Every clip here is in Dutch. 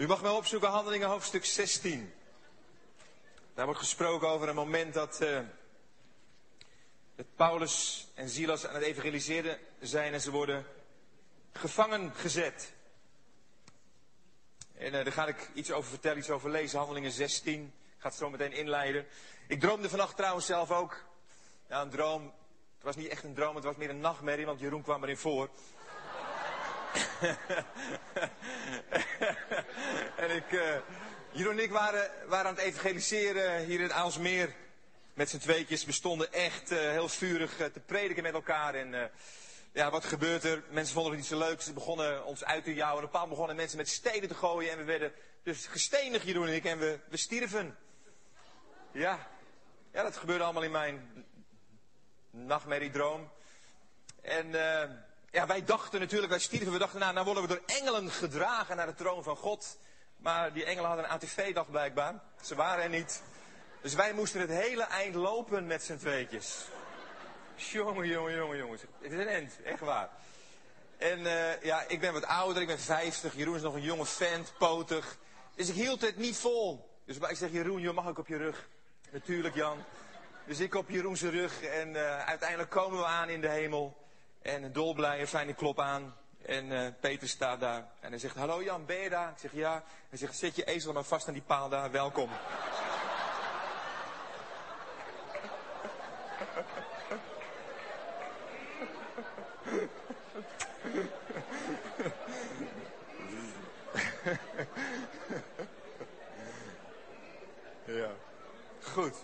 U mag mij opzoeken, Handelingen hoofdstuk 16. Daar wordt gesproken over een moment dat, uh, dat Paulus en Silas aan het evangeliseren zijn en ze worden gevangen gezet. En uh, daar ga ik iets over vertellen, iets over lezen. Handelingen 16. Ik ga het zo meteen inleiden. Ik droomde vannacht trouwens zelf ook. Ja, een droom. Het was niet echt een droom, het was meer een nachtmerrie, want Jeroen kwam erin voor. en ik, uh, Jeroen en ik waren, waren aan het evangeliseren hier in Aalsmeer. Met z'n tweetjes. We stonden echt uh, heel vurig uh, te prediken met elkaar. En ja, wat gebeurt er? Mensen vonden het niet zo leuk. Ze begonnen ons uit te jouwen. Een bepaald begonnen mensen met stenen te gooien. En we werden dus gestenigd, Jeroen en ik. En we, we stierven. Ja. ja, dat gebeurde allemaal in mijn nachtmerriedroom. En ja, wij dachten natuurlijk, wij stierven, we dachten, nou, nou worden we door engelen gedragen naar de troon van God. Maar die engelen hadden een ATV-dag blijkbaar. Ze waren er niet. Dus wij moesten het hele eind lopen met z'n tweetjes. Jongen, jongen, jongen, jongens. Het is een end, echt waar. En uh, ja, ik ben wat ouder, ik ben 50. Jeroen is nog een jonge vent, potig. Dus ik hield het niet vol. Dus ik zeg, Jeroen, joh, mag ik op je rug? Natuurlijk, Jan. Dus ik op Jeroen's rug en uh, uiteindelijk komen we aan in de hemel. En dolblij, fijn, ik klop aan. En uh, Peter staat daar en hij zegt, hallo Jan, ben je daar? Ik zeg, ja. Hij zegt, zet je ezel maar vast aan die paal daar, welkom. ja, goed.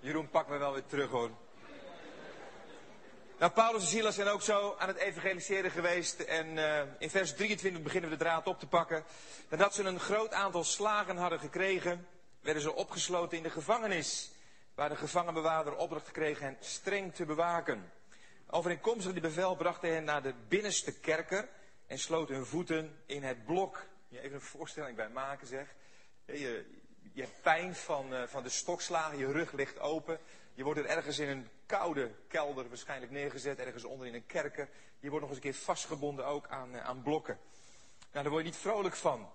Jeroen, pak me wel weer terug hoor. Nou, Paulus en Silas zijn ook zo aan het evangeliseren geweest. En uh, in vers 23 beginnen we de draad op te pakken. Nadat ze een groot aantal slagen hadden gekregen, werden ze opgesloten in de gevangenis. Waar de gevangenbewaarder opdracht kreeg hen streng te bewaken. Overeenkomstig die bevel bracht hij hen naar de binnenste kerker en sloot hun voeten in het blok. Even een voorstelling bij maken zeg. Je, je hebt pijn van, uh, van de stokslagen, je rug ligt open. Je wordt er ergens in een koude kelder waarschijnlijk neergezet, ergens onder in een kerker. Je wordt nog eens een keer vastgebonden ook aan, uh, aan blokken. Nou, daar word je niet vrolijk van.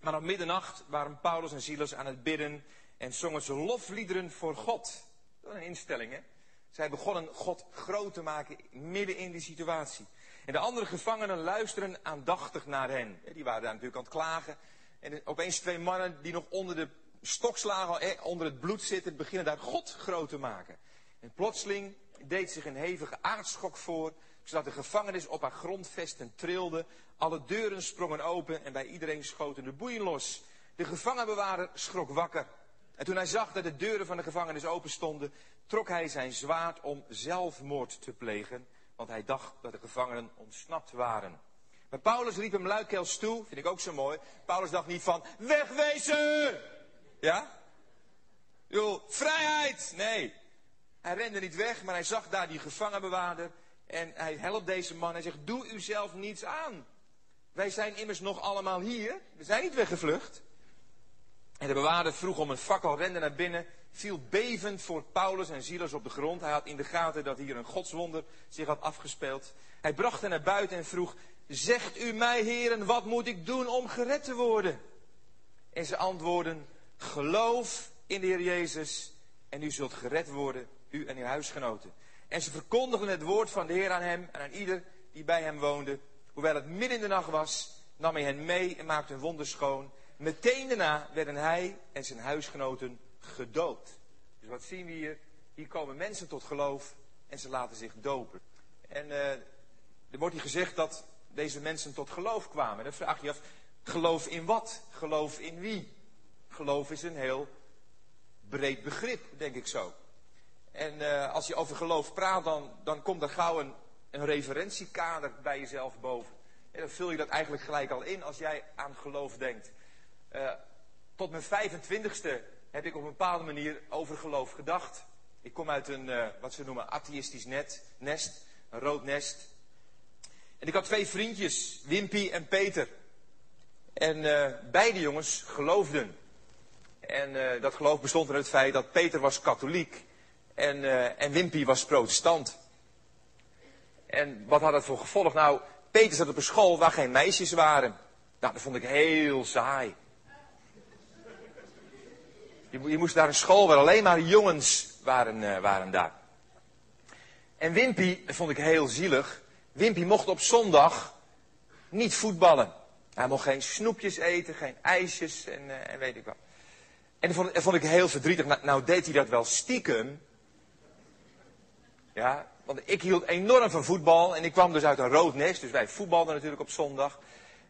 Maar op middernacht waren Paulus en Silas aan het bidden en zongen ze lofliederen voor God. Dat is een instelling, hè? Zij begonnen God groot te maken midden in die situatie. En de andere gevangenen luisteren aandachtig naar hen. Die waren daar natuurlijk aan het klagen. En opeens twee mannen die nog onder de stokslagen, onder het bloed zitten, beginnen daar God groot te maken. En plotseling deed zich een hevige aardschok voor, zodat de gevangenis op haar grondvesten trilde. Alle deuren sprongen open en bij iedereen schoten de boeien los. De gevangenbewaarder schrok wakker. En toen hij zag dat de deuren van de gevangenis open stonden, trok hij zijn zwaard om zelfmoord te plegen, want hij dacht dat de gevangenen ontsnapt waren. Maar Paulus riep hem luidkeels toe, vind ik ook zo mooi. Paulus dacht niet van, wegwezen! Ja? Joh, vrijheid! Nee. Hij rende niet weg, maar hij zag daar die gevangenbewaarder. En hij helpt deze man. Hij zegt, doe u zelf niets aan. Wij zijn immers nog allemaal hier. We zijn niet weggevlucht. En de bewaarder vroeg om een fakkel, rende naar binnen, viel bevend voor Paulus en Silas op de grond. Hij had in de gaten dat hier een godswonder zich had afgespeeld. Hij bracht hen naar buiten en vroeg, zegt u mij heren, wat moet ik doen om gered te worden? En ze antwoorden, geloof in de Heer Jezus en u zult gered worden, u en uw huisgenoten. En ze verkondigden het woord van de Heer aan hem en aan ieder die bij hem woonde. Hoewel het midden in de nacht was, nam hij hen mee en maakte hun wonden schoon. Meteen daarna werden hij en zijn huisgenoten gedood. Dus wat zien we hier? Hier komen mensen tot geloof en ze laten zich dopen. En uh, er wordt hier gezegd dat deze mensen tot geloof kwamen. Dan vraag je af, geloof in wat? Geloof in wie? Geloof is een heel breed begrip, denk ik zo. En uh, als je over geloof praat, dan, dan komt er gauw een, een referentiekader bij jezelf boven. En dan vul je dat eigenlijk gelijk al in als jij aan geloof denkt. Uh, tot mijn 25ste heb ik op een bepaalde manier over geloof gedacht. Ik kom uit een, uh, wat ze noemen, atheïstisch net, nest, een rood nest. En ik had twee vriendjes, Wimpy en Peter. En beide jongens geloofden. En uh, dat geloof bestond in het feit dat Peter was katholiek en, en Wimpy was protestant. En wat had dat voor gevolg? Nou, Peter zat op een school waar geen meisjes waren. Nou, dat vond ik heel saai. Je, je moest naar een school waar alleen maar jongens waren, uh, waren daar. En Wimpy, dat vond ik heel zielig. Wimpy mocht op zondag niet voetballen. Hij mocht geen snoepjes eten, geen ijsjes en, uh, en weet ik wat. En dat vond, vond ik heel verdrietig. Nou, nou, deed hij dat wel stiekem. Ja, want ik hield enorm van voetbal en ik kwam dus uit een rood nest. Dus wij voetbalden natuurlijk op zondag.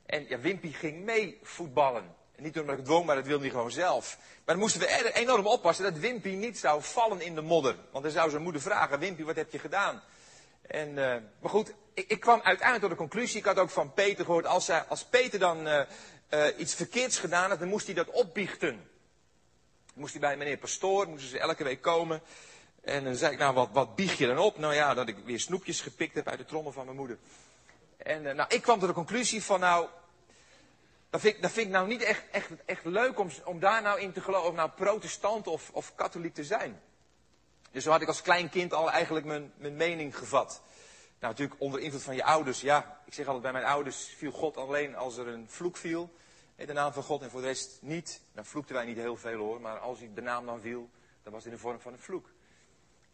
En ja, Wimpy ging mee voetballen. En niet omdat ik het dwong, maar dat wilde hij gewoon zelf. Maar dan moesten we enorm oppassen dat Wimpy niet zou vallen in de modder. Want dan zou zijn moeder vragen, Wimpy, wat heb je gedaan? En, uh, maar goed, ik, ik, kwam uiteindelijk tot de conclusie, ik had ook van Peter gehoord, als, hij, als Peter dan uh, uh, iets verkeerds gedaan had, dan moest hij dat opbiechten. Moest hij bij meneer Pastoor, moesten ze elke week komen. En dan zei ik, nou, wat, wat bieg je dan op? Nou ja, dat ik weer snoepjes gepikt heb uit de trommel van mijn moeder. En nou, ik kwam tot de conclusie van, nou, dat vind, ik, dat vind ik nou niet echt, echt, echt leuk om, om daar nou in te geloven, of nou protestant of, of katholiek te zijn. Dus zo had ik als klein kind al eigenlijk mijn, mijn mening gevat. Nou, natuurlijk onder invloed van je ouders. Ja, ik zeg altijd bij mijn ouders viel God alleen als er een vloek viel. De naam van God en voor de rest niet. Dan vloekten wij niet heel veel hoor, maar als de naam dan viel, dan was het in de vorm van een vloek.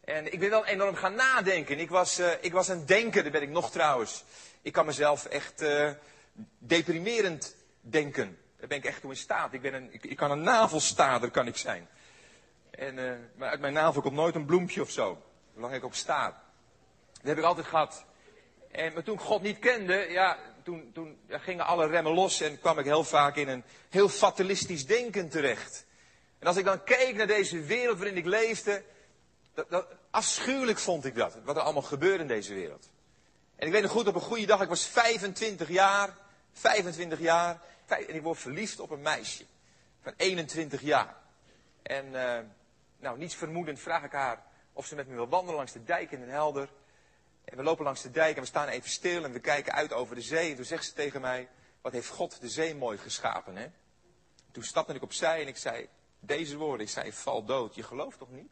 En ik ben wel enorm gaan nadenken. Ik was, uh, ik was een denker, dat ben ik nog trouwens. Ik kan mezelf echt uh, deprimerend denken. Daar ben ik echt toe in staat. Ik, ben een, ik, kan een navelstader kan ik zijn. En, uh, maar uit mijn navel komt nooit een bloempje of zo. Zolang ik op sta. Dat heb ik altijd gehad. En, maar toen ik God niet kende, ja, toen, toen gingen alle remmen los en kwam ik heel vaak in een heel fatalistisch denken terecht. En als ik dan keek naar deze wereld waarin ik leefde, dat, dat, afschuwelijk vond ik dat. Wat er allemaal gebeurde in deze wereld. En ik weet nog goed, op een goede dag, ik was 25 jaar, 25 jaar, en ik word verliefd op een meisje van 21 jaar. En uh, nou, niets vermoedend vraag ik haar of ze met me wil wandelen langs de dijk in Den Helder. En we lopen langs de dijk en we staan even stil en we kijken uit over de zee. En toen zegt ze tegen mij, wat heeft God de zee mooi geschapen, hè? Toen stapte ik opzij en ik zei deze woorden. Ik zei, val dood, je gelooft toch niet?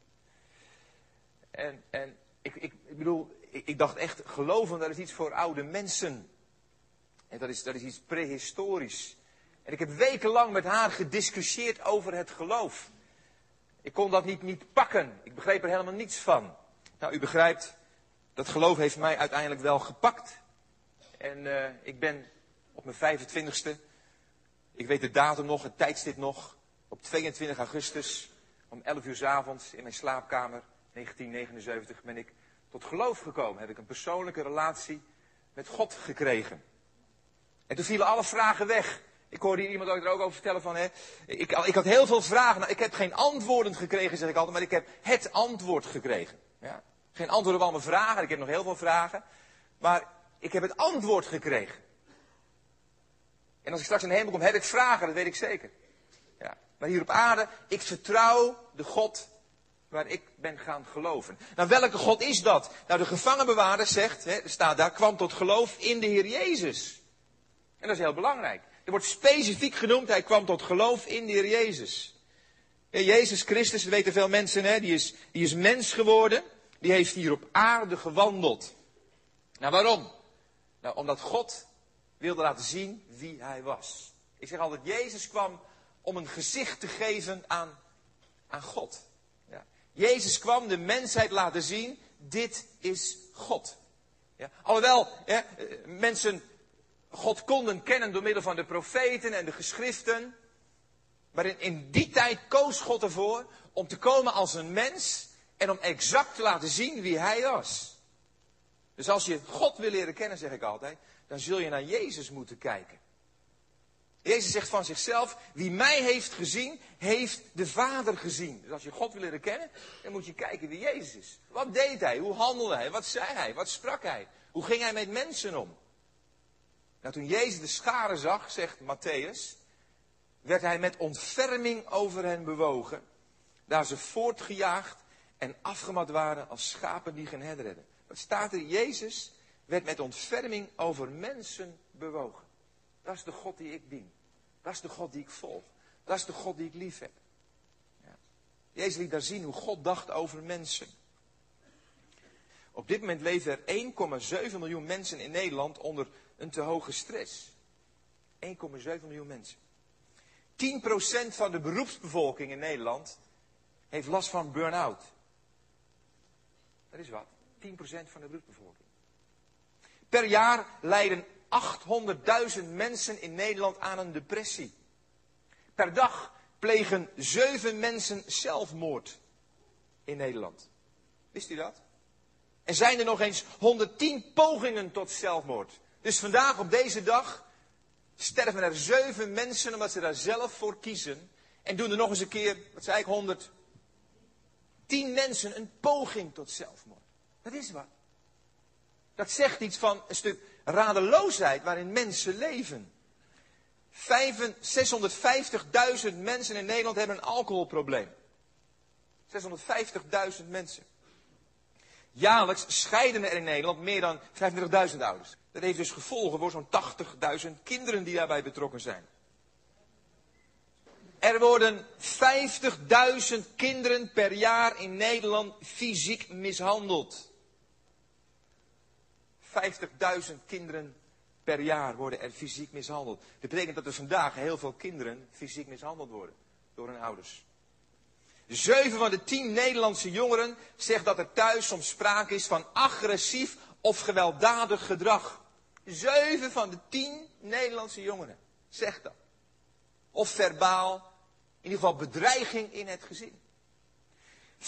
En, en ik, ik, bedoel, ik, ik, dacht echt, geloven dat is iets voor oude mensen. En dat is, dat is iets prehistorisch. En ik heb wekenlang met haar gediscussieerd over het geloof. Ik kon dat niet, niet pakken. Ik begreep er helemaal niets van. Nou, u begrijpt, dat geloof heeft mij uiteindelijk wel gepakt. En uh, ik ben op mijn 25ste, ik weet de datum nog, het tijdstip nog, op 22 augustus om 11 uur s avonds in mijn slaapkamer 1979 ben ik tot geloof gekomen. Heb ik een persoonlijke relatie met God gekregen. En toen vielen alle vragen weg. Ik hoorde hier iemand er ook over vertellen van, hè, ik, ik had heel veel vragen. Nou, ik heb geen antwoorden gekregen, zeg ik altijd, maar ik heb het antwoord gekregen. Ja? Geen antwoord op al mijn vragen, ik heb nog heel veel vragen. Maar ik heb het antwoord gekregen. En als ik straks in de hemel kom, heb ik vragen, dat weet ik zeker. Ja. Maar hier op aarde, ik vertrouw de God waar ik ben gaan geloven. Nou, welke God is dat? Nou, de gevangenbewaarder zegt, hè, staat daar, kwam tot geloof in de Heer Jezus. En dat is heel belangrijk. Er wordt specifiek genoemd, hij kwam tot geloof in de Heer Jezus. Jezus Christus, dat weten veel mensen, hè, die, is, die is mens geworden. Die heeft hier op aarde gewandeld. Nou, waarom? Nou, omdat God wilde laten zien wie hij was. Ik zeg altijd, Jezus kwam om een gezicht te geven aan, aan God. Ja. Jezus kwam de mensheid laten zien, dit is God. Ja. Alhoewel ja, mensen God konden kennen door middel van de profeten en de geschriften. Maar in, in die tijd koos God ervoor om te komen als een mens en om exact te laten zien wie hij was. Dus als je God wil leren kennen, zeg ik altijd, dan zul je naar Jezus moeten kijken. Jezus zegt van zichzelf, wie mij heeft gezien, heeft de Vader gezien. Dus als je God wil leren kennen, dan moet je kijken wie Jezus is. Wat deed hij? Hoe handelde hij? Wat zei hij? Wat sprak hij? Hoe ging hij met mensen om? Nou, toen Jezus de scharen zag, zegt Matthäus, werd hij met ontferming over hen bewogen, daar ze voortgejaagd en afgemat waren als schapen die geen herder hebben. Wat staat er? Jezus werd met ontferming over mensen bewogen. Dat is de God die ik dien. Dat is de God die ik volg. Dat is de God die ik lief heb. Ja. Jezus liet daar zien hoe God dacht over mensen. Op dit moment leven er 1,7 miljoen mensen in Nederland onder een te hoge stress. 1,7 miljoen mensen. 10% van de beroepsbevolking in Nederland heeft last van burn-out. Dat is wat. 10% van de beroepsbevolking. Per jaar lijden 800.000 mensen in Nederland aan een depressie. Per dag plegen 7 mensen zelfmoord in Nederland. Wist u dat? En zijn er nog eens 110 pogingen tot zelfmoord. Dus vandaag op deze dag sterven er 7 mensen omdat ze daar zelf voor kiezen. En doen er nog eens een keer, wat zei ik, 110 mensen een poging tot zelfmoord. Dat is wat. Dat zegt iets van een stuk radeloosheid waarin mensen leven. 650.000 mensen in Nederland hebben een alcoholprobleem. 650.000 mensen. Jaarlijks scheiden er in Nederland meer dan 25.000 ouders. Dat heeft dus gevolgen voor zo'n 80.000 kinderen die daarbij betrokken zijn. Er worden 50.000 kinderen per jaar in Nederland fysiek mishandeld. 50.000 kinderen per jaar worden er fysiek mishandeld. Dat betekent dat er vandaag heel veel kinderen fysiek mishandeld worden door hun ouders. Zeven van de tien Nederlandse jongeren zegt dat er thuis soms sprake is van agressief of gewelddadig gedrag. Zeven van de tien Nederlandse jongeren zegt dat. Of verbaal, ieder geval bedreiging in het gezin. 40%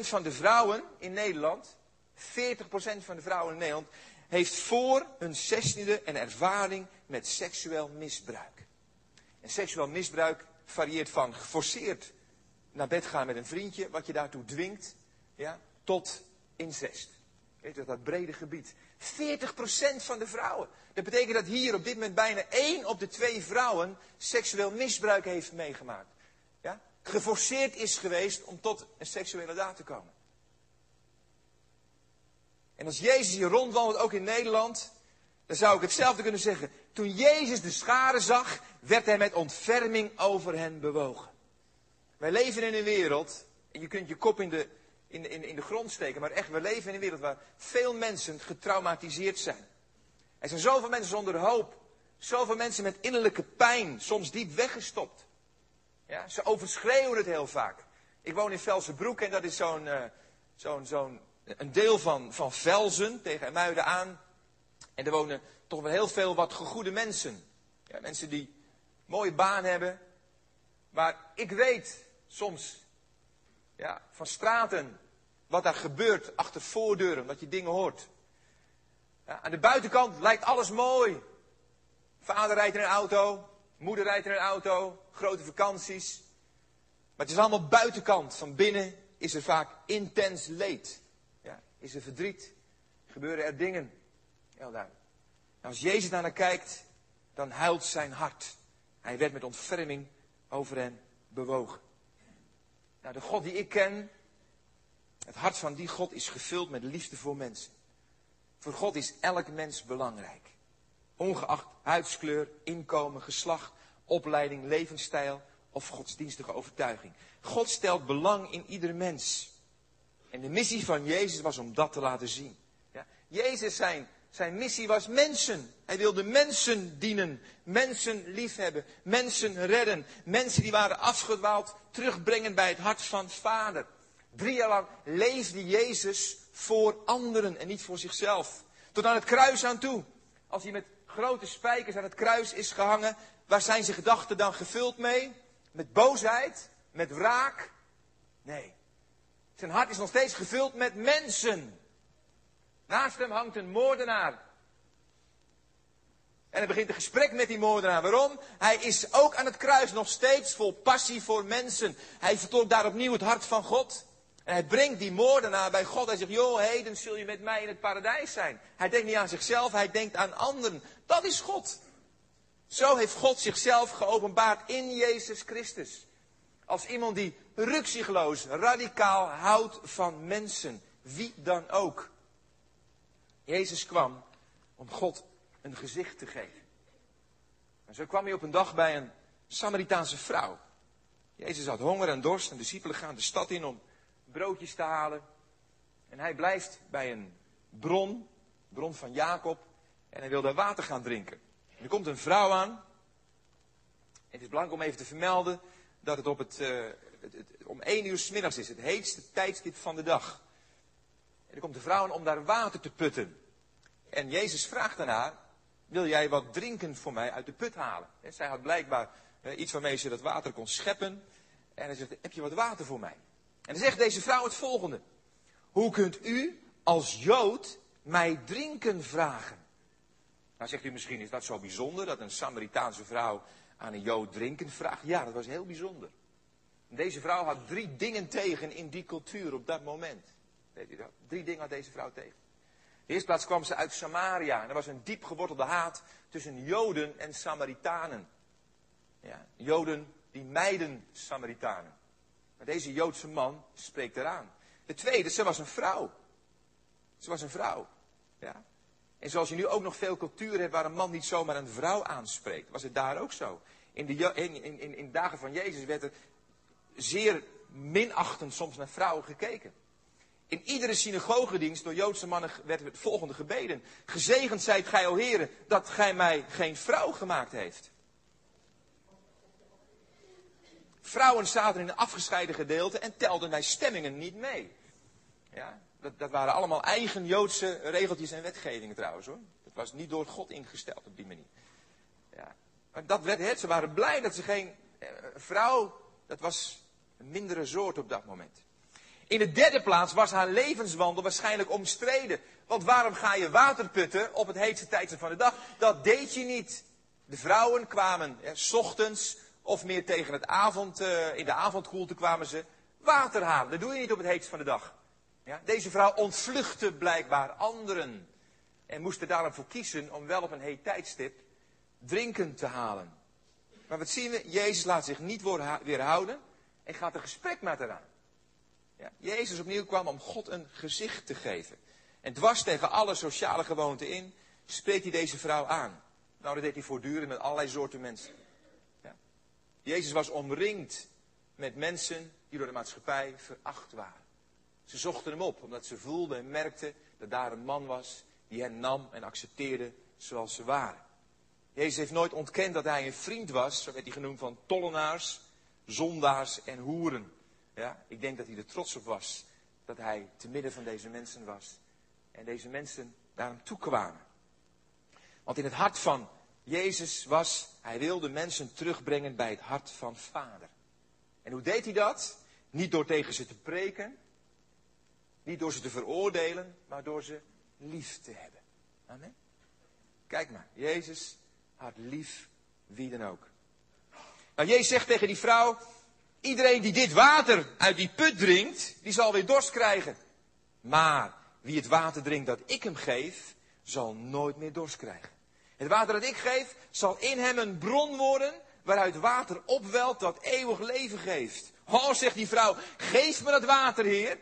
van de vrouwen in Nederland 40% van de vrouwen in Nederland heeft voor hun zestiende een ervaring met seksueel misbruik. En seksueel misbruik varieert van geforceerd naar bed gaan met een vriendje, wat je daartoe dwingt, ja, tot incest. Weet je, dat brede gebied. 40% van de vrouwen. Dat betekent dat hier op dit moment bijna één op de twee vrouwen seksueel misbruik heeft meegemaakt. Ja? Geforceerd is geweest om tot een seksuele daad te komen. En als Jezus hier rondwandelt, ook in Nederland, dan zou ik hetzelfde kunnen zeggen. Toen Jezus de scharen zag, werd hij met ontferming over hen bewogen. Wij leven in een wereld, en je kunt je kop in de, in, in, in de grond steken, maar echt, we leven in een wereld waar veel mensen getraumatiseerd zijn. Er zijn zoveel mensen zonder hoop, zoveel mensen met innerlijke pijn, soms diep weggestopt. Ja, ze overschreeuwen het heel vaak. Ik woon in Velsenbroek en dat is zo'n zo'n een deel van, van Velzen tegen Muiden aan. En er wonen toch wel heel veel wat gegoede mensen. Ja, mensen die een mooie baan hebben. Maar ik weet soms ja, van straten wat daar gebeurt achter voordeuren, dat je dingen hoort. Ja, aan de buitenkant lijkt alles mooi. Vader rijdt in een auto, moeder rijdt in een auto, grote vakanties. Maar het is allemaal buitenkant. Van binnen is er vaak intens leed. Is er verdriet? Gebeuren er dingen? Heel als Jezus naar naar kijkt, dan huilt zijn hart. Hij werd met ontferming over hen bewogen. Nou, de God die ik ken, het hart van die God is gevuld met liefde voor mensen. Voor God is elk mens belangrijk. Ongeacht huidskleur, inkomen, geslacht, opleiding, levensstijl of godsdienstige overtuiging. God stelt belang in ieder mens. En de missie van Jezus was om dat te laten zien. Ja? Jezus zijn, zijn missie was mensen. Hij wilde mensen dienen, mensen liefhebben, mensen redden. Mensen die waren afgedwaald, terugbrengen bij het hart van Vader. Drie jaar lang leefde Jezus voor anderen en niet voor zichzelf. Tot aan het kruis aan toe. Als hij met grote spijkers aan het kruis is gehangen, waar zijn zijn gedachten dan gevuld mee? Met boosheid? Met wraak? Nee. Zijn hart is nog steeds gevuld met mensen. Naast hem hangt een moordenaar. En hij begint een gesprek met die moordenaar. Waarom? Hij is ook aan het kruis nog steeds vol passie voor mensen. Hij vertolkt daar opnieuw het hart van God. En hij brengt die moordenaar bij God. Hij zegt, joh, heden zul je met mij in het paradijs zijn. Hij denkt niet aan zichzelf, hij denkt aan anderen. Dat is God. Zo heeft God zichzelf geopenbaard in Jezus Christus. Als iemand die ruksigloos, radicaal houdt van mensen. Wie dan ook. Jezus kwam om God een gezicht te geven. En zo kwam hij op een dag bij een Samaritaanse vrouw. Jezus had honger en dorst en de discipelen gaan de stad in om broodjes te halen. En hij blijft bij een bron, bron van Jacob. En hij wil daar water gaan drinken. En er komt een vrouw aan. Het is belangrijk om even te vermelden dat het, op het, uh, het, het om één uur s middags is. Het heetste tijdstip van de dag. En er komt een vrouw aan om daar water te putten. En Jezus vraagt daarna, wil jij wat drinken voor mij uit de put halen? En zij had blijkbaar iets waarmee ze dat water kon scheppen. En hij zegt, heb je wat water voor mij? En dan zegt deze vrouw het volgende. Hoe kunt u als Jood mij drinken vragen? Nou zegt u misschien, is dat zo bijzonder dat een Samaritaanse vrouw aan een Jood drinken vraagt? Ja, dat was heel bijzonder. Deze vrouw had drie dingen tegen in die cultuur op dat moment. Weet u dat? Drie dingen had deze vrouw tegen. In de eerste plaats kwam ze uit Samaria. En er was een diep gewortelde haat tussen Joden en Samaritanen. Ja, Joden die mijden Samaritanen. Maar deze Joodse man spreekt eraan. De tweede, ze was een vrouw. Ze was een vrouw. Ja. En zoals je nu ook nog veel culturen hebt waar een man niet zomaar een vrouw aanspreekt, was het daar ook zo. In de, in, in, in, dagen van Jezus werd er zeer minachtend soms naar vrouwen gekeken. In iedere synagogedienst door Joodse mannen werd het volgende gebeden. Gezegend zijt gij, o heren, dat gij mij geen vrouw gemaakt heeft. Vrouwen zaten in een afgescheiden gedeelte en telden bij stemmingen niet mee. Ja, dat, dat waren allemaal eigen Joodse regeltjes en wetgevingen trouwens hoor. Dat was niet door God ingesteld op die manier. Ja. Maar dat werd het. Ze waren blij dat ze geen eh, vrouw, dat was een mindere soort op dat moment. In de derde plaats was haar levenswandel waarschijnlijk omstreden. Want waarom ga je water putten op het heetste tijdstip van de dag? Dat deed je niet. De vrouwen kwamen s ochtends of meer tegen het avond, uh, in de avondkoelte kwamen ze water halen. Dat doe je niet op het heetst van de dag. Ja, deze vrouw ontvluchtte blijkbaar anderen. En moest er daarom voor kiezen om wel op een heet tijdstip drinken te halen. Maar wat zien we? Jezus laat zich niet weerhouden en gaat een gesprek met haar aan. Ja, Jezus opnieuw kwam om God een gezicht te geven. En dwars tegen alle sociale gewoonten in, spreekt hij deze vrouw aan. Nou, dat deed hij voortdurend met allerlei soorten mensen. Ja. Jezus was omringd met mensen die door de maatschappij veracht waren. Ze zochten hem op, omdat ze voelden en merkten dat daar een man was die hen nam en accepteerde zoals ze waren. Jezus heeft nooit ontkend dat hij een vriend was, zo werd hij genoemd van tollenaars, zondaars en hoeren. Ja, ik denk dat hij er trots op was dat hij te midden van deze mensen was. En deze mensen naar hem toe kwamen. Want in het hart van Jezus was, hij wilde mensen terugbrengen bij het hart van Vader. En hoe deed hij dat? Niet door tegen ze te preken, niet door ze te veroordelen, maar door ze lief te hebben. Amen. Kijk maar, Jezus had lief wie dan ook. Nou, Jezus zegt tegen die vrouw, iedereen die dit water uit die put drinkt, die zal weer dorst krijgen. Maar wie het water drinkt dat ik hem geef, zal nooit meer dorst krijgen. Het water dat ik geef, zal in hem een bron worden waaruit water opwelt dat eeuwig leven geeft. Oh, zegt die vrouw, geef me dat water, Heer.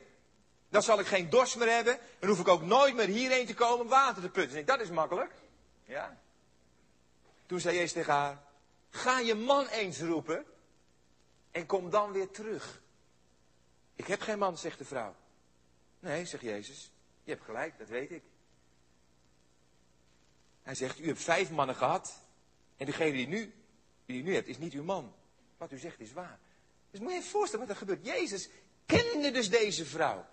Dan zal ik geen dorst meer hebben. Dan hoef ik ook nooit meer hierheen te komen om water te putten. Dus dat is makkelijk. Ja. Toen zei Jezus tegen haar, ga je man eens roepen en kom dan weer terug. Ik heb geen man, zegt de vrouw. Nee, zegt Jezus, je hebt gelijk, dat weet ik. Hij zegt, u hebt vijf mannen gehad en degene die, nu, die u nu hebt is niet uw man. Wat u zegt is waar. Dus moet je je voorstellen wat er gebeurt. Jezus kende dus deze vrouw.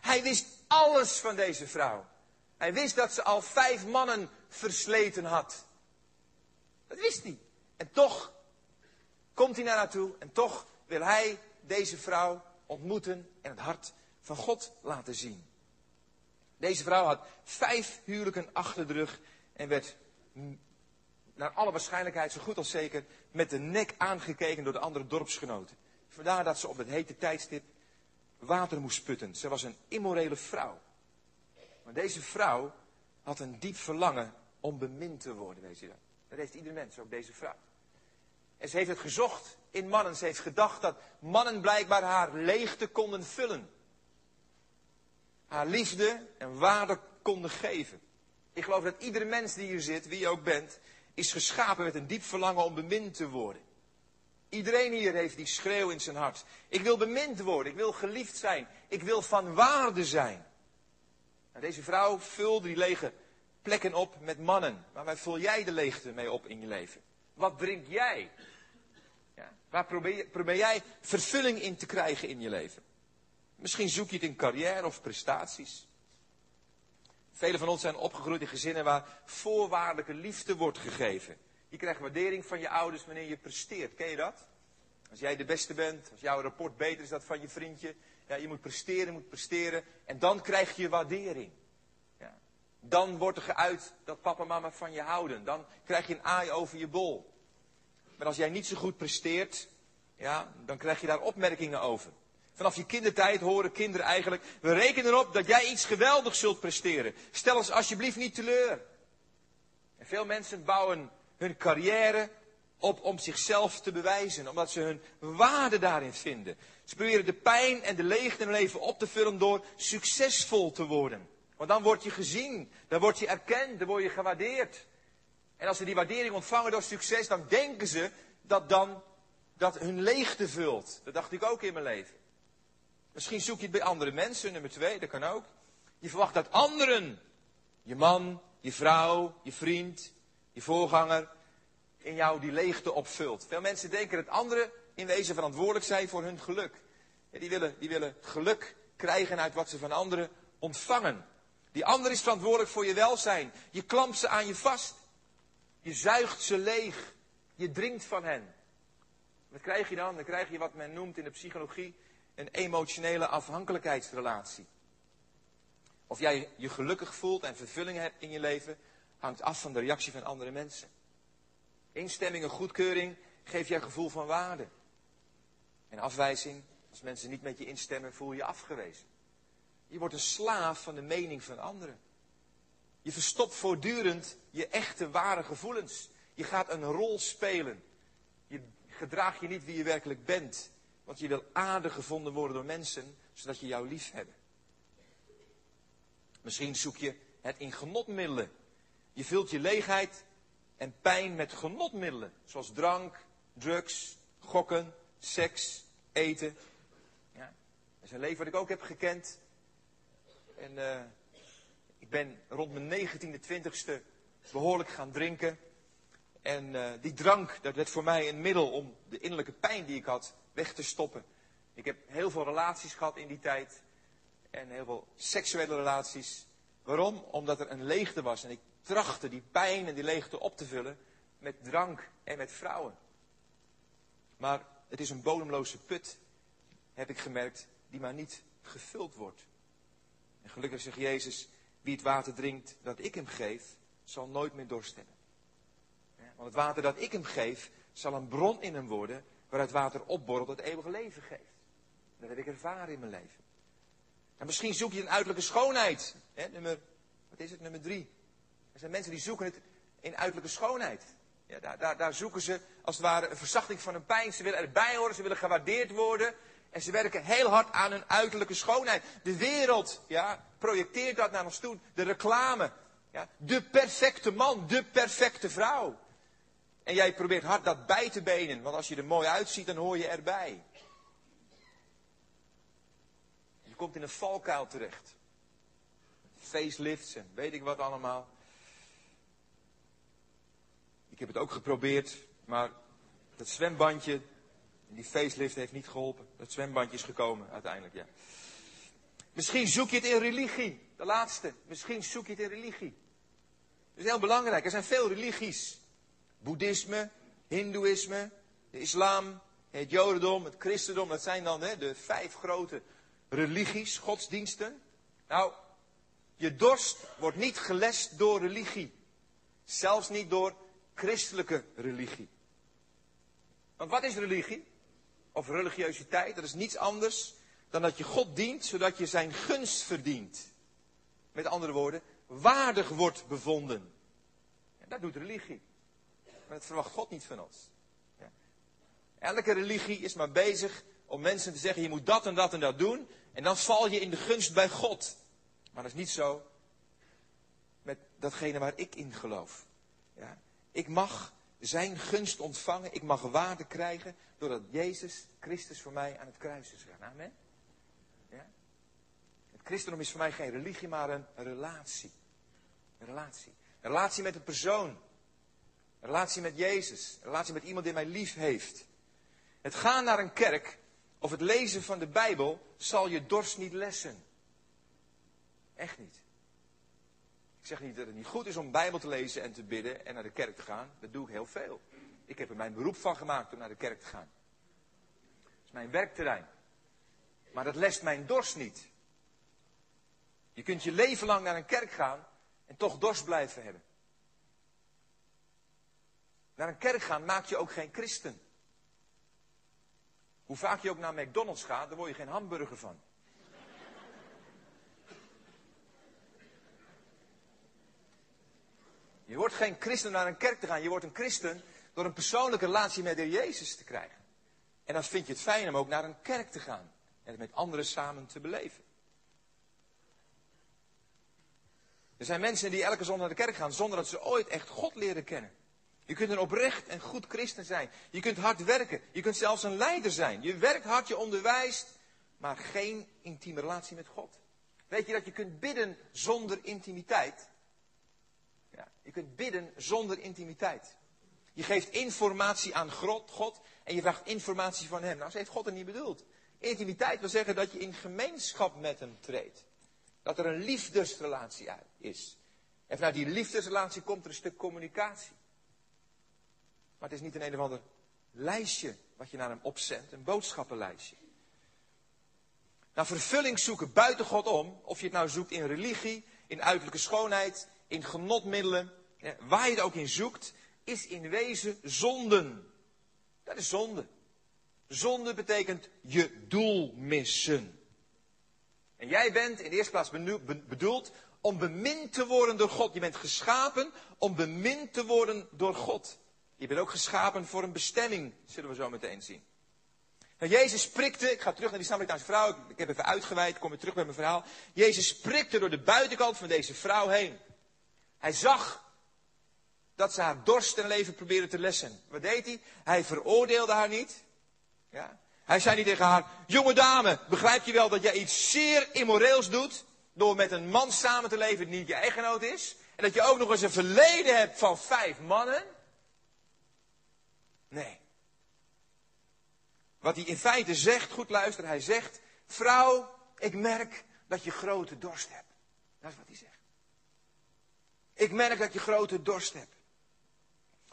Hij wist alles van deze vrouw. Hij wist dat ze al vijf mannen versleten had. Dat wist hij. En toch komt hij naar haar toe en toch wil hij deze vrouw ontmoeten en het hart van God laten zien. Deze vrouw had vijf huwelijken achter de rug en werd naar alle waarschijnlijkheid zo goed als zeker met de nek aangekeken door de andere dorpsgenoten. Vandaar dat ze op het hete tijdstip water moest putten. Ze was een immorele vrouw. Maar deze vrouw had een diep verlangen om bemind te worden, weet je dat. Dat heeft ieder mens, ook deze vrouw. En ze heeft het gezocht in mannen. Ze heeft gedacht dat mannen blijkbaar haar leegte konden vullen. Haar liefde en waarde konden geven. Ik geloof dat iedere mens die hier zit, wie je ook bent, is geschapen met een diep verlangen om bemind te worden. Iedereen hier heeft die schreeuw in zijn hart. Ik wil bemind worden, ik wil geliefd zijn, ik wil van waarde zijn. Nou, deze vrouw vulde die lege plekken op met mannen. Maar waar vul jij de leegte mee op in je leven? Wat drink jij? Ja, waar probeer, probeer jij vervulling in te krijgen in je leven? Misschien zoek je het in carrière of prestaties. Velen van ons zijn opgegroeid in gezinnen waar voorwaardelijke liefde wordt gegeven. Je krijgt waardering van je ouders wanneer je presteert. Ken je dat? Als jij de beste bent, als jouw rapport beter is dan van je vriendje. Ja, je moet presteren, moet presteren. En dan krijg je waardering. Dan wordt er geuit dat papa en mama van je houden. Dan krijg je een aai over je bol. Maar als jij niet zo goed presteert, ja, dan krijg je daar opmerkingen over. Vanaf je kindertijd horen kinderen eigenlijk, we rekenen erop dat jij iets geweldigs zult presteren. Stel ons alsjeblieft niet teleur. En veel mensen bouwen hun carrière op om zichzelf te bewijzen, omdat ze hun waarde daarin vinden. Ze proberen de pijn en de leegte in hun leven op te vullen door succesvol te worden. Want dan word je gezien, dan word je erkend, dan word je gewaardeerd. En als ze die waardering ontvangen door succes, dan denken ze dat dan dat hun leegte vult. Dat dacht ik ook in mijn leven. Misschien zoek je het bij andere mensen, nummer twee, dat kan ook. Je verwacht dat anderen, je man, je vrouw, je vriend, je voorganger, in jou die leegte opvult. Veel mensen denken dat anderen in wezen verantwoordelijk zijn voor hun geluk. die, willen, die willen geluk krijgen uit wat ze van anderen ontvangen. Die ander is verantwoordelijk voor je welzijn. Je klampt ze aan je vast. Je zuigt ze leeg. Je drinkt van hen. Wat krijg je dan? Dan krijg je wat men noemt in de psychologie een emotionele afhankelijkheidsrelatie. Of jij je gelukkig voelt en vervulling hebt in je leven, hangt af van de reactie van andere mensen. Instemming en goedkeuring geeft een gevoel van waarde. En afwijzing, als mensen niet met je instemmen, voel je je afgewezen. Je wordt een slaaf van de mening van anderen. Je verstopt voortdurend je echte ware gevoelens. Je gaat een rol spelen. Je gedraagt je niet wie je werkelijk bent. Want je wil aardig gevonden worden door mensen, zodat je jou lief hebben. Misschien zoek je het in genotmiddelen. Je vult je leegheid en pijn met genotmiddelen, zoals drank, drugs, gokken, seks, eten. Ja, dat is een leven wat ik ook heb gekend. En uh, ik ben rond mijn negentiende, twintigste behoorlijk gaan drinken. En uh, die drank, dat werd voor mij een middel om de innerlijke pijn die ik had weg te stoppen. Ik heb heel veel relaties gehad in die tijd. En heel veel seksuele relaties. Waarom? Omdat er een leegte was. En ik trachtte die pijn en die leegte op te vullen met drank en met vrouwen. Maar het is een bodemloze put, heb ik gemerkt, die maar niet gevuld wordt. En gelukkig zegt Jezus, wie het water drinkt dat ik hem geef, zal nooit meer dorst hebben. Want het water dat ik hem geef, zal een bron in hem worden waaruit water opborrelt dat eeuwige leven geeft. Dat heb ik ervaren in mijn leven. En misschien zoek je een uiterlijke schoonheid. Hè, nummer, wat is het, nummer drie. Er zijn mensen die zoeken het in uiterlijke schoonheid. Ja, daar, daar, daar zoeken ze als het ware een verzachting van hun pijn. Ze willen erbij horen, ze willen gewaardeerd worden. En ze werken heel hard aan hun uiterlijke schoonheid. De wereld ja, projecteert dat naar ons toe. De reclame. Ja, de perfecte man, de perfecte vrouw. En jij probeert hard dat bij te benen, want als je er mooi uitziet, dan hoor je erbij. Je komt in een valkuil terecht. Facelifts en weet ik wat allemaal. Ik heb het ook geprobeerd, maar dat zwembandje, die facelift heeft niet geholpen. Dat zwembandje is gekomen uiteindelijk, ja. Misschien zoek je het in religie, de laatste. Misschien zoek je het in religie. Dat is heel belangrijk. Er zijn veel religies. Boeddhisme, Hindoeïsme, de islam, het jodendom, het christendom. Dat zijn dan hè, de vijf grote religies, godsdiensten. Nou, je dorst wordt niet gelest door religie. Zelfs niet door christelijke religie. Want wat is religie? Of religiositeit? Dat is niets anders dan dat je God dient, zodat je zijn gunst verdient. Met andere woorden, waardig wordt bevonden. En dat doet religie. Maar dat verwacht God niet van ons. Ja. Elke religie is maar bezig om mensen te zeggen, je moet dat en dat en dat doen. En dan val je in de gunst bij God. Maar dat is niet zo met datgene waar ik in geloof. Ja. Ik mag zijn gunst ontvangen. Ik mag waarde krijgen doordat Jezus Christus voor mij aan het kruis is gegaan. Amen. Ja? Het christendom is voor mij geen religie, maar een relatie. Een relatie. Een relatie met een persoon. Een relatie met Jezus. Een relatie met iemand die mij lief heeft. Het gaan naar een kerk of het lezen van de Bijbel zal je dorst niet lessen. Echt niet. Ik zeg niet dat het niet goed is om Bijbel te lezen en te bidden en naar de kerk te gaan. Dat doe ik heel veel. Ik heb er mijn beroep van gemaakt om naar de kerk te gaan. Dat is mijn werkterrein. Maar dat lest mijn dorst niet. Je kunt je leven lang naar een kerk gaan en toch dorst blijven hebben. Naar een kerk gaan maakt je ook geen christen. Hoe vaak je ook naar McDonald's gaat, daar word je geen hamburger van. Je wordt geen christen naar een kerk te gaan. Je wordt een christen door een persoonlijke relatie met de Jezus te krijgen. En dan vind je het fijn om ook naar een kerk te gaan. En het met anderen samen te beleven. Er zijn mensen die elke zondag naar de kerk gaan zonder dat ze ooit echt God leren kennen. Je kunt een oprecht en goed christen zijn. Je kunt hard werken. Je kunt zelfs een leider zijn. Je werkt hard, je onderwijst, maar geen intieme relatie met God. Weet je dat je kunt bidden zonder intimiteit? Je kunt bidden zonder intimiteit. Je geeft informatie aan God, God en je vraagt informatie van Hem. Nou, ze heeft God er niet bedoeld. Intimiteit wil zeggen dat je in gemeenschap met Hem treedt. Dat er een liefdesrelatie is. En vanuit die liefdesrelatie komt er een stuk communicatie. Maar het is niet een een of ander lijstje wat je naar hem opzendt, een boodschappenlijstje. Nou, vervulling zoeken buiten God om, of je het nou zoekt in religie, in uiterlijke schoonheid, in genotmiddelen, waar je het ook in zoekt, is in wezen zonden. Dat is zonde. Zonde betekent je doel missen. En jij bent in de eerste plaats bedoeld om bemind te worden door God. Je bent geschapen om bemind te worden door God. Je bent ook geschapen voor een bestemming, zullen we zo meteen zien. Nou, Jezus prikte, ik ga terug naar die Samaritaanse vrouw, ik, heb even uitgeweid, kom weer terug bij mijn verhaal. Jezus prikte door de buitenkant van deze vrouw heen. Hij zag dat ze haar dorst en leven probeerde te lessen. Wat deed hij? Hij veroordeelde haar niet. Ja. Hij zei niet tegen haar, jonge dame, begrijp je wel dat jij iets zeer immoreels doet door met een man samen te leven die niet je echtgenoot is? En dat je ook nog eens een verleden hebt van vijf mannen? Nee. Wat hij in feite zegt, goed luisteren, hij zegt, vrouw, ik merk dat je grote dorst hebt. Dat is wat hij zegt. Ik merk dat je grote dorst hebt.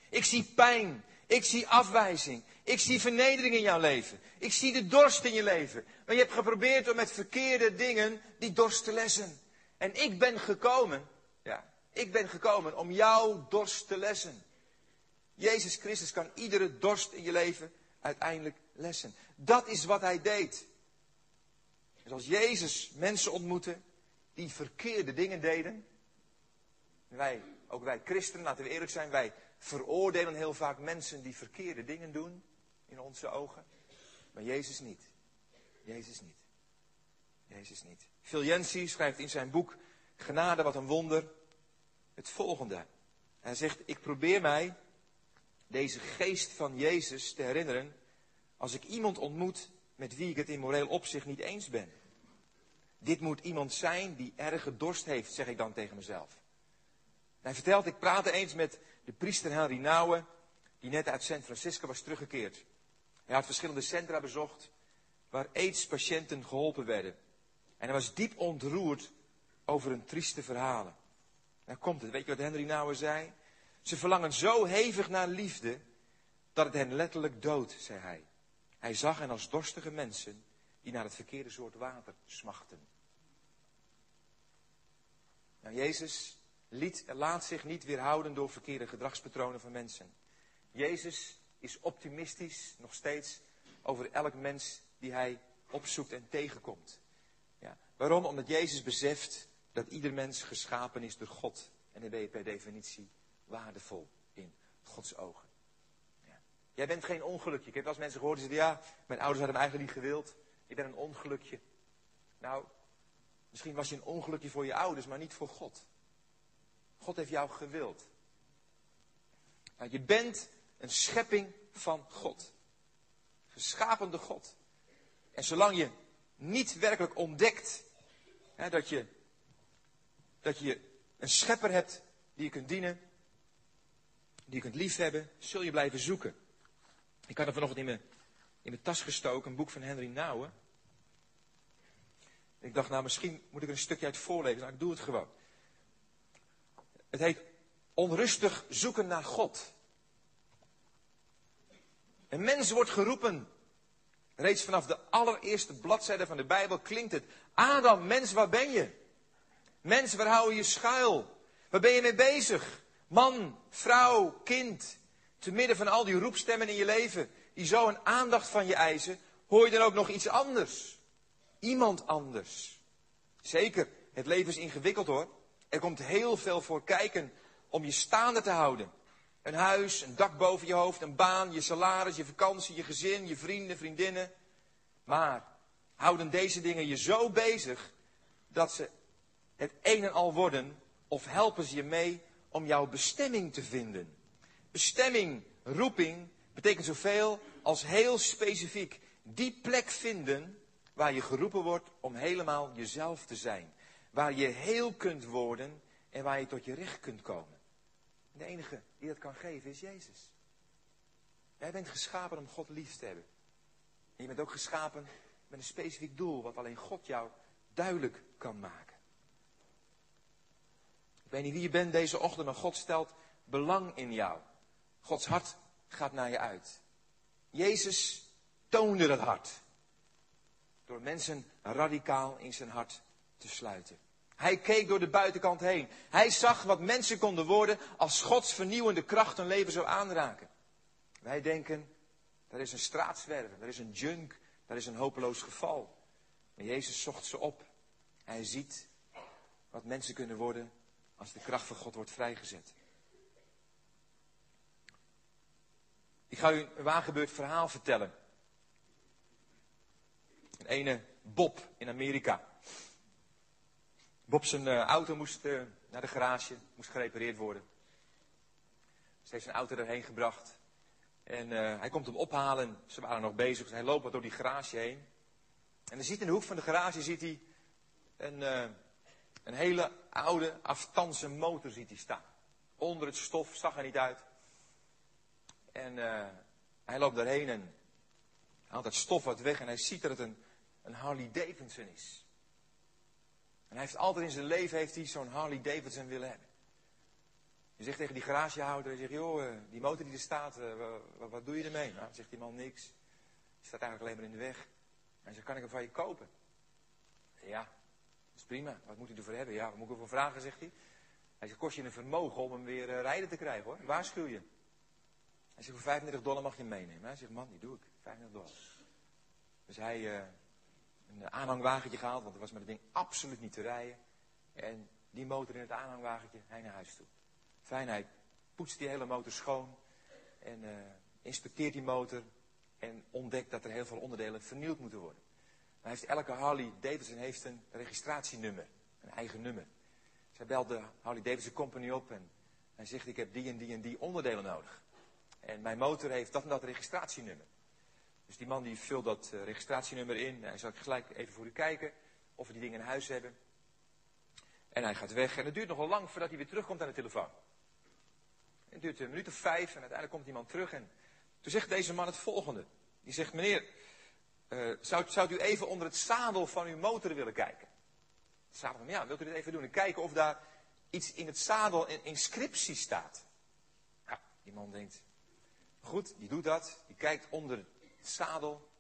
Ik zie pijn. Ik zie afwijzing. Ik zie vernedering in jouw leven. Ik zie de dorst in je leven. Maar je hebt geprobeerd om met verkeerde dingen die dorst te lessen. En ik ben gekomen, ja, ik ben gekomen om jouw dorst te lessen. Jezus Christus kan iedere dorst in je leven uiteindelijk lessen. Dat is wat hij deed. Dus als Jezus mensen ontmoette die verkeerde dingen deden. Wij, ook wij christenen, laten we eerlijk zijn, wij veroordelen heel vaak mensen die verkeerde dingen doen in onze ogen. Maar Jezus niet. Jezus niet. Jezus niet. Phil schrijft in zijn boek Genade wat een wonder het volgende. Hij zegt, ik probeer mij deze geest van Jezus te herinneren als ik iemand ontmoet met wie ik het in moreel opzicht niet eens ben. Dit moet iemand zijn die erge dorst heeft, zeg ik dan tegen mezelf. Hij vertelt, ik praatte eens met de priester Henry Nouwen, die net uit San Francisco was teruggekeerd. Hij had verschillende centra bezocht waar AIDS-patiënten geholpen werden. En hij was diep ontroerd over hun trieste verhalen. Daar komt het. Weet je wat Henry Nouwen zei? Ze verlangen zo hevig naar liefde dat het hen letterlijk doodt, zei hij. Hij zag hen als dorstige mensen die naar het verkeerde soort water smachten. Nou, Jezus liet, laat zich niet weerhouden door verkeerde gedragspatronen van mensen. Jezus is optimistisch nog steeds over elk mens die hij opzoekt en tegenkomt. Ja. Waarom? Omdat Jezus beseft dat ieder mens geschapen is door God. En dan ben je per definitie waardevol in Gods ogen. Ja. Jij bent geen ongelukje. Ik heb eens mensen gehoord die zeiden, ja, mijn ouders hadden hem eigenlijk niet gewild. Ik ben een ongelukje. Nou, misschien was je een ongelukje voor je ouders, maar niet voor God. God heeft jou gewild. Nou, je bent een schepping van God. Geschapende God. En zolang je niet werkelijk ontdekt hè, dat, je, dat je een schepper hebt die je kunt dienen, die je kunt liefhebben, zul je blijven zoeken. Ik had er vanochtend in mijn, in mijn tas gestoken, een boek van Henry Nouwen. Ik dacht, nou misschien moet ik er een stukje uit voorlezen. Nou, ik doe het gewoon. Het heet Onrustig zoeken naar God. Een mens wordt geroepen. Reeds vanaf de allereerste bladzijde van de Bijbel klinkt het. Adam, mens, waar ben je? Mens, waar hou je je schuil? Waar ben je mee bezig? Man, vrouw, kind. Te midden van al die roepstemmen in je leven, die zo een aandacht van je eisen, hoor je dan ook nog iets anders. Iemand anders. Zeker, het leven is ingewikkeld hoor. Er komt heel veel voor kijken om je staande te houden. Een huis, een dak boven je hoofd, een baan, je salaris, je vakantie, je gezin, je vrienden, vriendinnen. Maar houden deze dingen je zo bezig dat ze het een en al worden of helpen ze je mee om jouw bestemming te vinden? Bestemming, roeping, betekent zoveel als heel specifiek die plek vinden waar je geroepen wordt om helemaal jezelf te zijn. Waar je heel kunt worden en waar je tot je recht kunt komen. De enige die dat kan geven is Jezus. Jij bent geschapen om God lief te hebben. En je bent ook geschapen met een specifiek doel, wat alleen God jou duidelijk kan maken. Ik weet niet wie je bent deze ochtend, maar God stelt belang in jou. Gods hart gaat naar je uit. Jezus toonde dat hart. Door mensen radicaal in zijn hart te sluiten. Hij keek door de buitenkant heen. Hij zag wat mensen konden worden als Gods vernieuwende kracht hun leven zou aanraken. Wij denken, er is een straatzwerver, er is een junk, er is een hopeloos geval. Maar Jezus zocht ze op. Hij ziet wat mensen kunnen worden als de kracht van God wordt vrijgezet. Ik ga u een waargebeurd verhaal vertellen. Een ene Bob in Amerika. Bob zijn uh, auto moest uh, naar de garage, moest gerepareerd worden. Ze heeft zijn auto erheen gebracht. En uh, hij komt hem ophalen. Ze waren nog bezig. Dus hij loopt wat door die garage heen. En hij ziet in de hoek van de garage ziet hij een, een hele oude, aftanse motor ziet hij staan. Onder het stof, zag er niet uit. En hij loopt daarheen en haalt het stof wat weg. En hij ziet dat het een, een Harley Davidson is. En hij heeft altijd in zijn leven heeft hij zo'n Harley Davidson willen hebben. Je zegt tegen die garagehouder, zegt, joh, eh, die motor die er staat, eh, wat, wat doe je ermee? Nou, zegt die man niks. Die staat eigenlijk alleen maar in de weg. Hij zegt, kan ik hem van je kopen? Ja, dat is prima. Wat moet u ervoor hebben? Ja, wat moet ik ervoor vragen, zegt hij. Hij zegt, kost je een vermogen om hem weer uh, rijden te krijgen hoor. Waarschuw je. Hij zegt, voor 35 dollar mag je meenemen. Hij zegt, man, die doe ik. 35 dollar. Dus hij, een aanhangwagentje gehaald, want er was met het ding absoluut niet te rijden. En die motor in het aanhangwagentje, hij naar huis toe. Fijn, hij poetst die hele motor schoon en uh, inspecteert die motor en ontdekt dat er heel veel onderdelen vernieuwd moeten worden. hij heeft, elke Harley Davidson heeft een registratienummer, een eigen nummer. Zij belt de Harley Davidson Company op en hij zegt ik heb die en die en die onderdelen nodig. En mijn motor heeft dat en dat registratienummer. Dus die man die vult dat uh, registratienummer in. Hij zal gelijk even voor u kijken of we die dingen in huis hebben. En hij gaat weg. En het duurt nogal lang voordat hij weer terugkomt aan de telefoon. Het duurt een minuut of vijf en uiteindelijk komt iemand terug. En toen zegt deze man het volgende. Die zegt, meneer, uh, zou, zou u even onder het zadel van uw motor willen kijken? Het zadel, ja, wilt u dit even doen? En kijken of daar iets in het zadel, in inscriptie staat. Ja, die man denkt, goed, die doet dat. Die kijkt onder zadel.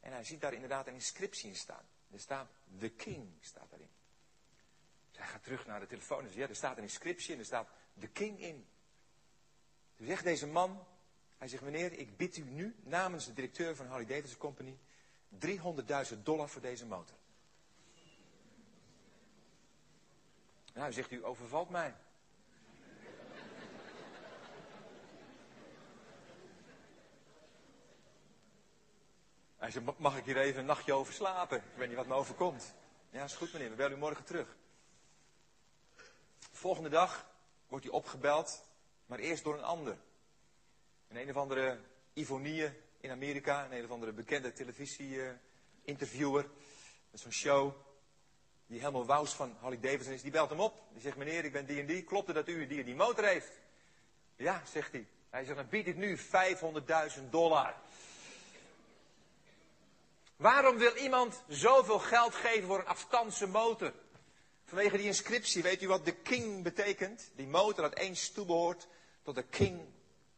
En hij ziet daar inderdaad een inscriptie in staan. Er staat The King, staat daarin. Dus hij gaat terug naar de telefoon en zegt, ja, er staat een inscriptie en er staat The King in. Toen zegt deze man, hij zegt, meneer, ik bied u nu namens de directeur van Harley Davidson Company 300.000 dollar voor deze motor. Nou, zegt u, overvalt mij. Mag ik hier even een nachtje over slapen? Ik weet niet wat me overkomt. Ja, is goed meneer, we bellen u morgen terug. De volgende dag wordt hij opgebeld, maar eerst door een ander. Een een of andere Ivonie in Amerika, een een of andere bekende televisie-interviewer. met zo'n show. die helemaal Wous van Harley Davidson is, die belt hem op. Die zegt, meneer, ik ben die en die. Klopt het dat u die en die motor heeft? Ja, zegt hij. Hij zegt, dan bied ik nu 500.000 dollar. Waarom wil iemand zoveel geld geven voor een aftandse motor? Vanwege die inscriptie, weet u wat de king betekent? Die motor had eens toebehoord tot de king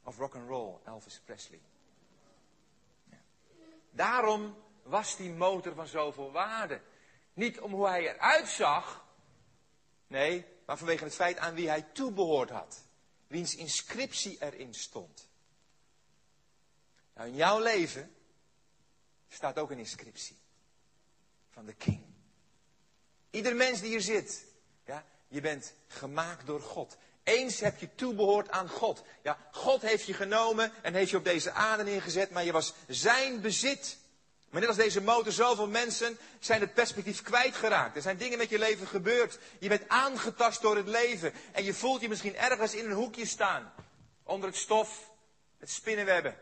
of rock and roll, Elvis Presley. Ja. Daarom was die motor van zoveel waarde. Niet om hoe hij eruit zag, nee, maar vanwege het feit aan wie hij toebehoord had. Wiens inscriptie erin stond. Nou, in jouw leven staat ook een inscriptie van de King. Ieder mens die hier zit, ja, je bent gemaakt door God. Eens heb je toebehoord aan God. Ja, God heeft je genomen en heeft je op deze aarde neergezet, maar je was zijn bezit. Maar net als deze motor, zoveel mensen zijn het perspectief kwijtgeraakt. Er zijn dingen met je leven gebeurd. Je bent aangetast door het leven. En je voelt je misschien ergens in een hoekje staan. Onder het stof, het spinnenwebben.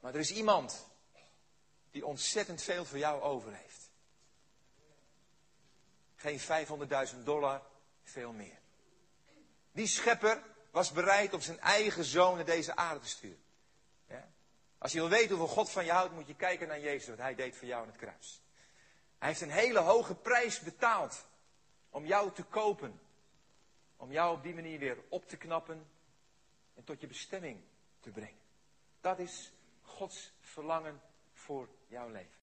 Maar er is iemand die ontzettend veel voor jou over heeft. Geen 500.000 dollar, veel meer. Die schepper was bereid om zijn eigen zoon deze aarde te sturen. Ja? Als je wil weten hoeveel God van je houdt, moet je kijken naar Jezus, wat hij deed voor jou aan het kruis. Hij heeft een hele hoge prijs betaald om jou te kopen. Om jou op die manier weer op te knappen en tot je bestemming te brengen. Dat is Gods verlangen voor jouw leven.